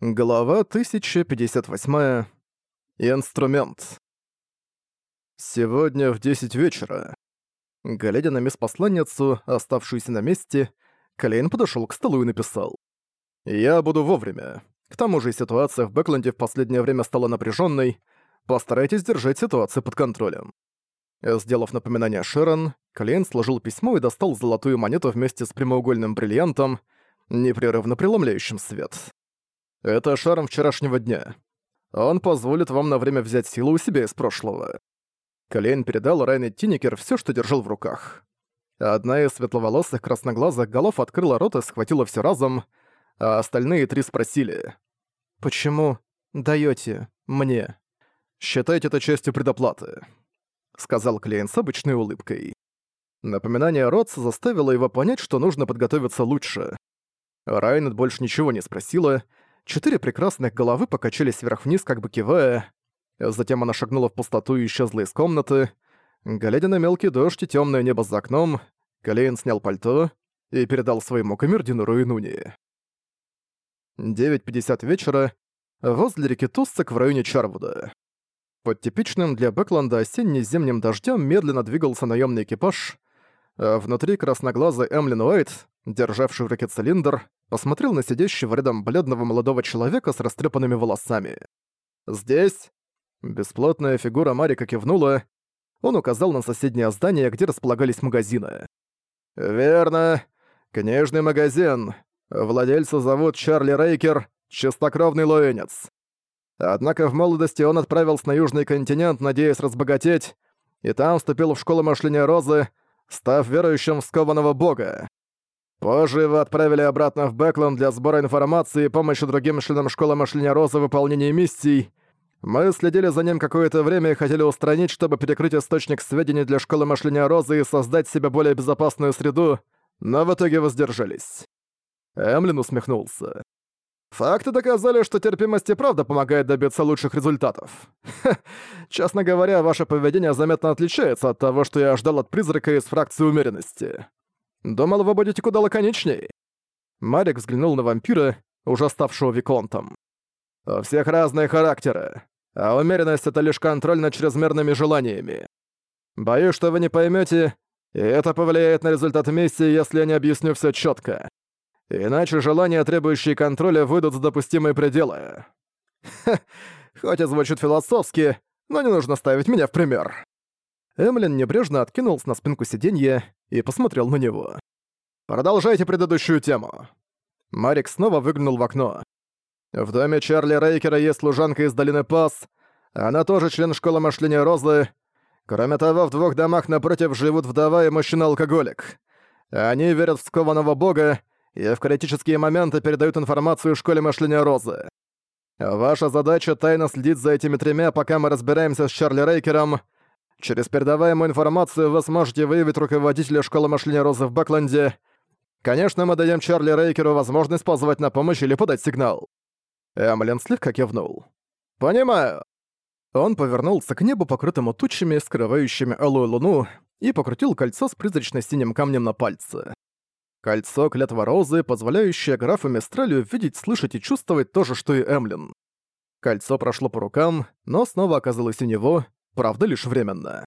Глава 1058. Инструмент. Сегодня в 10 вечера. Глядя на мисс-посланницу, оставшуюся на месте, Клейн подошел к столу и написал. «Я буду вовремя. К тому же ситуация в Бэкленде в последнее время стала напряженной. Постарайтесь держать ситуацию под контролем». Сделав напоминание Шерон, Клейн сложил письмо и достал золотую монету вместе с прямоугольным бриллиантом, непрерывно преломляющим свет. Это шарм вчерашнего дня. Он позволит вам на время взять силу у себя из прошлого». Клейн передал Райне Тинникер все, что держал в руках. Одна из светловолосых красноглазых голов открыла рот и схватила все разом, а остальные три спросили. «Почему даете мне?» «Считайте это частью предоплаты», — сказал Клейн с обычной улыбкой. Напоминание Ротса заставило его понять, что нужно подготовиться лучше. Райнет больше ничего не спросила, — Четыре прекрасных головы покачались вверх-вниз, как бы кивая. Затем она шагнула в пустоту и исчезла из комнаты. Глядя на мелкий дождь и темное небо за окном, Калейн снял пальто и передал своему камердинеру Инуни. 9.50 вечера возле реки Туссек в районе Чарвуда. Под типичным для Бэкланда осенне-зимним дождем медленно двигался наемный экипаж, а внутри красноглазый Эмлин Уайт, державший в руке цилиндр, посмотрел на сидящего рядом бледного молодого человека с растрепанными волосами. «Здесь?» Бесплотная фигура Марика кивнула. Он указал на соседнее здание, где располагались магазины. «Верно. Книжный магазин. Владельца зовут Чарли Рейкер, чистокровный лоенец. Однако в молодости он отправился на Южный континент, надеясь разбогатеть, и там вступил в школу мышления Розы, став верующим в скованного бога. Позже его отправили обратно в Бэклон для сбора информации и помощи другим членам школы мышления Розы в выполнении миссий. Мы следили за ним какое-то время и хотели устранить, чтобы перекрыть источник сведений для школы мышления Розы и создать себе более безопасную среду, но в итоге воздержались. Эмлин усмехнулся. Факты доказали, что терпимость и правда помогает добиться лучших результатов. Ха, честно говоря, ваше поведение заметно отличается от того, что я ждал от призрака из фракции умеренности. Думал, вы будете куда лаконичней». Марик взглянул на вампира, уже ставшего виконтом. «У всех разные характеры, а умеренность — это лишь контроль над чрезмерными желаниями. Боюсь, что вы не поймете, и это повлияет на результат миссии, если я не объясню все четко. Иначе желания, требующие контроля, выйдут за допустимые пределы». Ха, хоть и звучит философски, но не нужно ставить меня в пример. Эмлин небрежно откинулся на спинку сиденья и посмотрел на него. «Продолжайте предыдущую тему». Марик снова выглянул в окно. «В доме Чарли Рейкера есть служанка из долины Пас. Она тоже член школы мышления Розы. Кроме того, в двух домах напротив живут вдова и мужчина-алкоголик. Они верят в скованного бога и в критические моменты передают информацию школе мышления Розы. Ваша задача — тайно следить за этими тремя, пока мы разбираемся с Чарли Рейкером — Через передаваемую информацию вы сможете выявить руководителя школы мышления Розы в Бэкленде. Конечно, мы даем Чарли Рейкеру возможность позвать на помощь или подать сигнал». Эмлин слегка кивнул. «Понимаю». Он повернулся к небу, покрытому тучами, скрывающими алую луну, и покрутил кольцо с призрачно-синим камнем на пальце. Кольцо клятва розы, позволяющее графу Мистралю видеть, слышать и чувствовать то же, что и Эмлин. Кольцо прошло по рукам, но снова оказалось у него, правда лишь временно.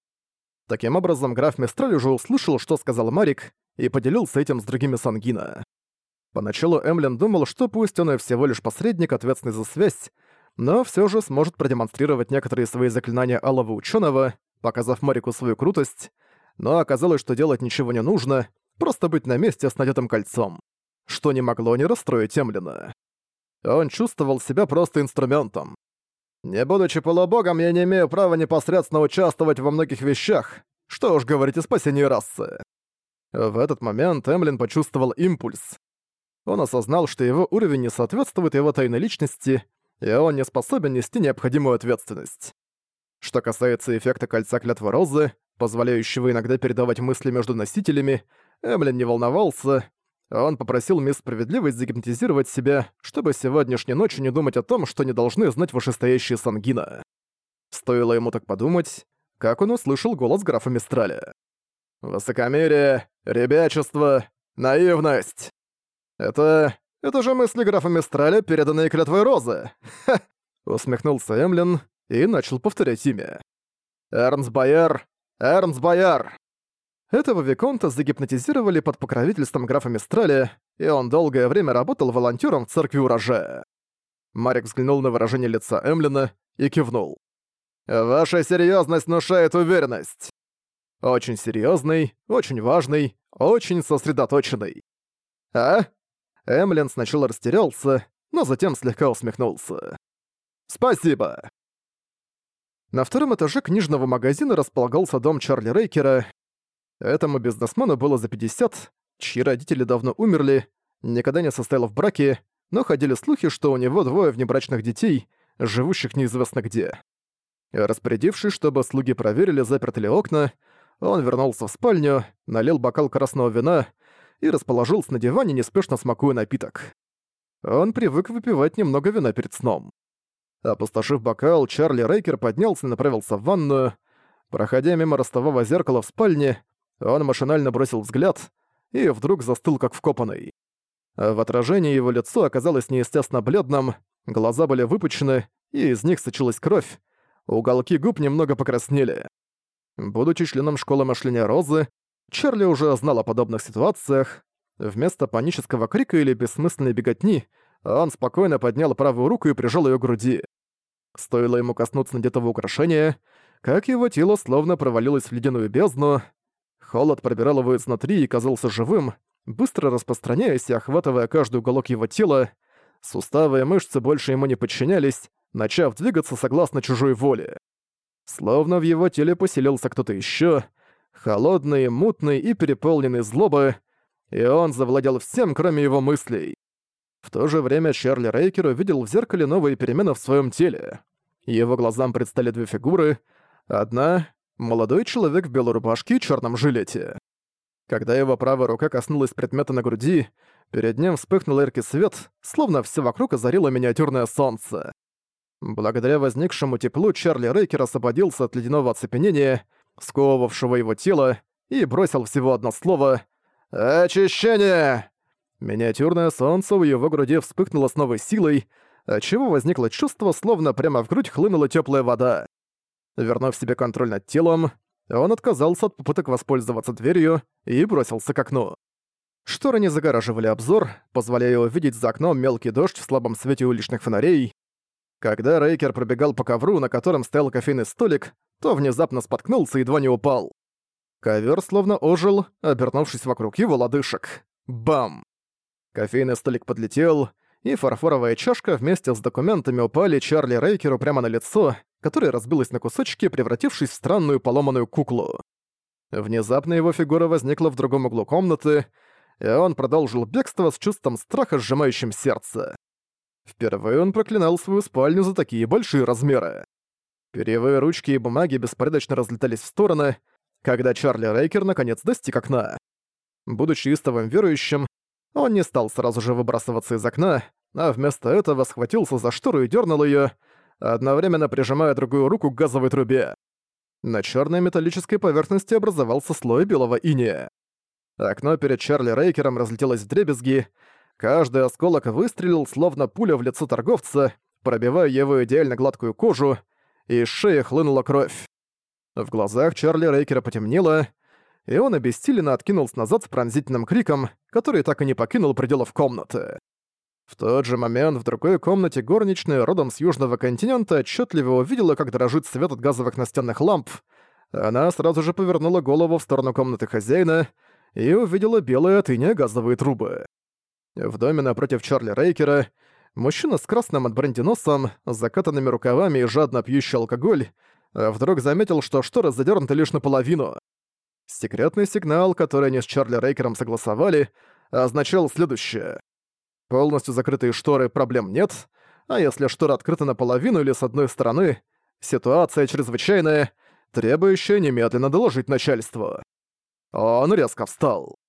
Таким образом, граф Мистраль уже услышал, что сказал Марик, и поделился этим с другими Сангина. Поначалу Эмлин думал, что пусть он и всего лишь посредник, ответственный за связь, но все же сможет продемонстрировать некоторые свои заклинания Алого Ученого, показав Марику свою крутость, но оказалось, что делать ничего не нужно, просто быть на месте с надетым кольцом, что не могло не расстроить Эмлина. Он чувствовал себя просто инструментом, не будучи полубогом, я не имею права непосредственно участвовать во многих вещах. Что уж говорить о спасении расы. В этот момент Эмлин почувствовал импульс. Он осознал, что его уровень не соответствует его тайной личности, и он не способен нести необходимую ответственность. Что касается эффекта кольца клятвы розы, позволяющего иногда передавать мысли между носителями, Эмлин не волновался, он попросил мисс Справедливость загипнотизировать себя, чтобы сегодняшней ночью не думать о том, что не должны знать вышестоящие Сангина. Стоило ему так подумать, как он услышал голос графа Мистраля. «Высокомерие, ребячество, наивность. Это... это же мысли графа Мистраля, переданные клятвой Розы!» Ха! Усмехнулся Эмлин и начал повторять имя. «Эрнс Бояр! Эрнс Бояр!» Этого Виконта загипнотизировали под покровительством графа Мистраля, и он долгое время работал волонтером в церкви урожая. Марик взглянул на выражение лица Эмлина и кивнул. «Ваша серьезность внушает уверенность!» «Очень серьезный, очень важный, очень сосредоточенный!» «А?» Эмлин сначала растерялся, но затем слегка усмехнулся. «Спасибо!» На втором этаже книжного магазина располагался дом Чарли Рейкера, Этому бизнесмену было за 50, чьи родители давно умерли, никогда не состоял в браке, но ходили слухи, что у него двое внебрачных детей, живущих неизвестно где. Распорядившись, чтобы слуги проверили, заперты ли окна, он вернулся в спальню, налил бокал красного вина и расположился на диване, неспешно смакуя напиток. Он привык выпивать немного вина перед сном. Опустошив бокал, Чарли Рейкер поднялся и направился в ванную. Проходя мимо ростового зеркала в спальне, он машинально бросил взгляд и вдруг застыл как вкопанный. В отражении его лицо оказалось неестественно бледным, глаза были выпучены, и из них сочилась кровь, уголки губ немного покраснели. Будучи членом школы мышления Розы, Чарли уже знал о подобных ситуациях. Вместо панического крика или бессмысленной беготни он спокойно поднял правую руку и прижал ее к груди. Стоило ему коснуться надетого украшения, как его тело словно провалилось в ледяную бездну, Холод пробирал его изнутри и казался живым, быстро распространяясь и охватывая каждый уголок его тела. Суставы и мышцы больше ему не подчинялись, начав двигаться согласно чужой воле. Словно в его теле поселился кто-то еще, холодный, мутный и переполненный злобы, и он завладел всем, кроме его мыслей. В то же время Чарли Рейкер увидел в зеркале новые перемены в своем теле. Его глазам предстали две фигуры. Одна молодой человек в белой рубашке и черном жилете. Когда его правая рука коснулась предмета на груди, перед ним вспыхнул яркий свет, словно все вокруг озарило миниатюрное солнце. Благодаря возникшему теплу Чарли Рейкер освободился от ледяного оцепенения, сковывавшего его тело, и бросил всего одно слово «Очищение!». Миниатюрное солнце в его груди вспыхнуло с новой силой, отчего возникло чувство, словно прямо в грудь хлынула теплая вода. Вернув себе контроль над телом, он отказался от попыток воспользоваться дверью и бросился к окну. Шторы не загораживали обзор, позволяя увидеть за окном мелкий дождь в слабом свете уличных фонарей. Когда Рейкер пробегал по ковру, на котором стоял кофейный столик, то внезапно споткнулся и едва не упал. Ковер словно ожил, обернувшись вокруг его лодыжек. Бам! Кофейный столик подлетел, и фарфоровая чашка вместе с документами упали Чарли Рейкеру прямо на лицо, которая разбилась на кусочки, превратившись в странную поломанную куклу. Внезапно его фигура возникла в другом углу комнаты, и он продолжил бегство с чувством страха, сжимающим сердце. Впервые он проклинал свою спальню за такие большие размеры. Перьевые ручки и бумаги беспорядочно разлетались в стороны, когда Чарли Рейкер наконец достиг окна. Будучи истовым верующим, он не стал сразу же выбрасываться из окна, а вместо этого схватился за штору и дернул ее, одновременно прижимая другую руку к газовой трубе. На черной металлической поверхности образовался слой белого иния. Окно перед Чарли Рейкером разлетелось в дребезги. Каждый осколок выстрелил, словно пуля в лицо торговца, пробивая его идеально гладкую кожу, и из шеи хлынула кровь. В глазах Чарли Рейкера потемнело, и он обессиленно откинулся назад с пронзительным криком, который так и не покинул пределов комнаты. В тот же момент в другой комнате горничная родом с южного континента отчетливо увидела, как дрожит свет от газовых настенных ламп. Она сразу же повернула голову в сторону комнаты хозяина и увидела белые от газовые трубы. В доме напротив Чарли Рейкера мужчина с красным от бренди носом, закатанными рукавами и жадно пьющий алкоголь, вдруг заметил, что шторы задернуты лишь наполовину. Секретный сигнал, который они с Чарли Рейкером согласовали, означал следующее. Полностью закрытые шторы проблем нет, а если шторы открыты наполовину или с одной стороны, ситуация чрезвычайная, требующая немедленно доложить начальству. Он резко встал.